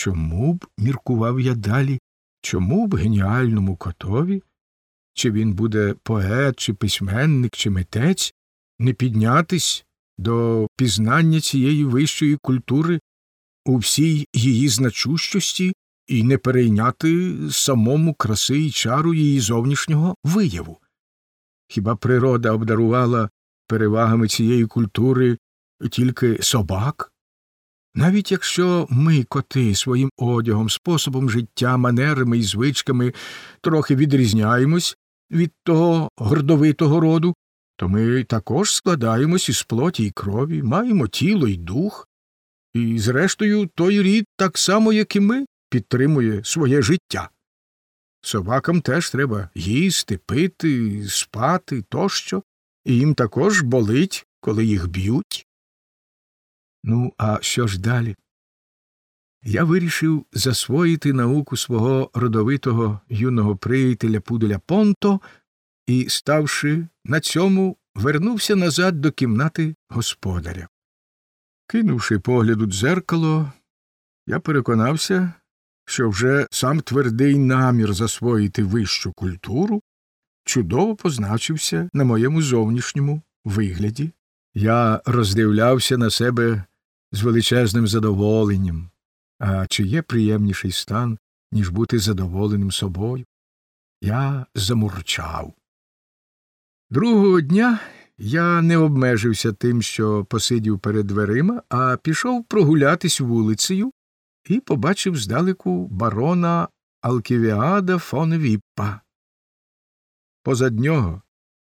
Чому б, міркував я далі, чому б геніальному котові, чи він буде поет, чи письменник, чи митець, не піднятись до пізнання цієї вищої культури у всій її значущості і не перейняти самому краси і чару її зовнішнього вияву? Хіба природа обдарувала перевагами цієї культури тільки собак? Навіть якщо ми, коти, своїм одягом, способом життя, манерами і звичками трохи відрізняємось від того гордовитого роду, то ми також складаємось із плоті й крові, маємо тіло й дух, і, зрештою, той рід, так само, як і ми, підтримує своє життя. Собакам теж треба їсти, пити, спати тощо, і їм також болить, коли їх б'ють. Ну, а що ж далі? Я вирішив засвоїти науку свого родовитого юного приятеля Пуделя Понто і, ставши на цьому, вернувся назад до кімнати господаря. Кинувши погляд у дзеркало, я переконався, що вже сам твердий намір засвоїти вищу культуру чудово позначився на моєму зовнішньому вигляді. Я роздивлявся на себе з величезним задоволенням, а чи є приємніший стан, ніж бути задоволеним собою? Я замурчав. Другого дня я не обмежився тим, що посидів перед дверима, а пішов прогулятись вулицею і побачив здалеку барона Алківіада фон Віппа. Позад нього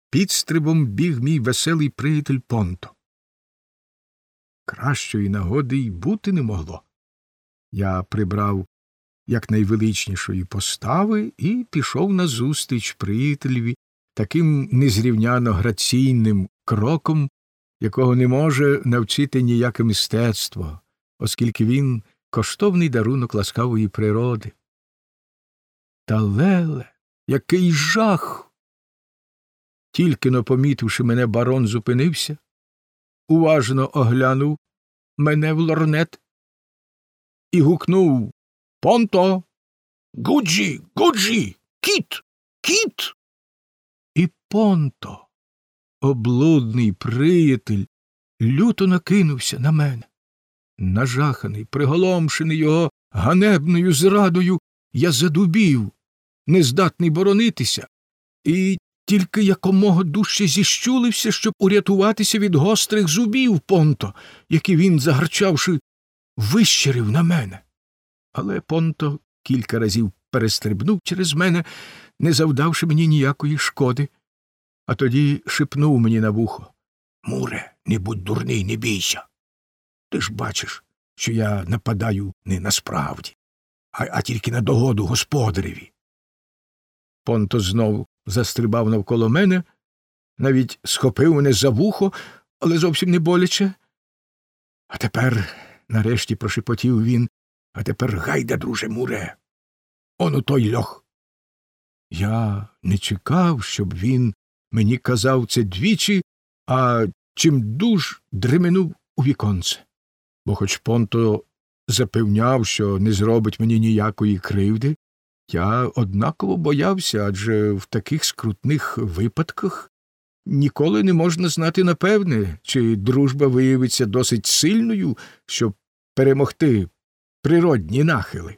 підстрибом біг мій веселий приятель Понто. Кращої нагоди й бути не могло. Я прибрав якнайвеличнішої постави і пішов назустріч приятелеві таким незрівняно граційним кроком, якого не може навчити ніяке мистецтво, оскільки він коштовний дарунок ласкавої природи. Та леле, який жах. Тільки но помітивши мене, барон зупинився, уважно оглянув мене в лорнет і гукнув Понто. Гуджі, Гуджі, кіт, кіт. І Понто, облудний приятель, люто накинувся на мене. Нажаханий, приголомшений його ганебною зрадою, я задубів, нездатний боронитися, і тільки якомога дужче зіщулився, щоб урятуватися від гострих зубів Понто, які він, загарчавши, вищерив на мене. Але Понто кілька разів перестрибнув через мене, не завдавши мені ніякої шкоди, а тоді шепнув мені на вухо Муре, не будь дурний, не бійся. Ти ж бачиш, що я нападаю не насправді, а, а тільки на догоду господареві. Понто знов застрибав навколо мене, навіть схопив мене за вухо, але зовсім не боляче. А тепер, нарешті, прошепотів він, а тепер гайда, друже муре. Он у той льох. Я не чекав, щоб він мені казав це двічі, а чим дуж дременув у віконце. Бо хоч Понто запевняв, що не зробить мені ніякої кривди, я однаково боявся, адже в таких скрутних випадках ніколи не можна знати напевне, чи дружба виявиться досить сильною, щоб перемогти природні нахили.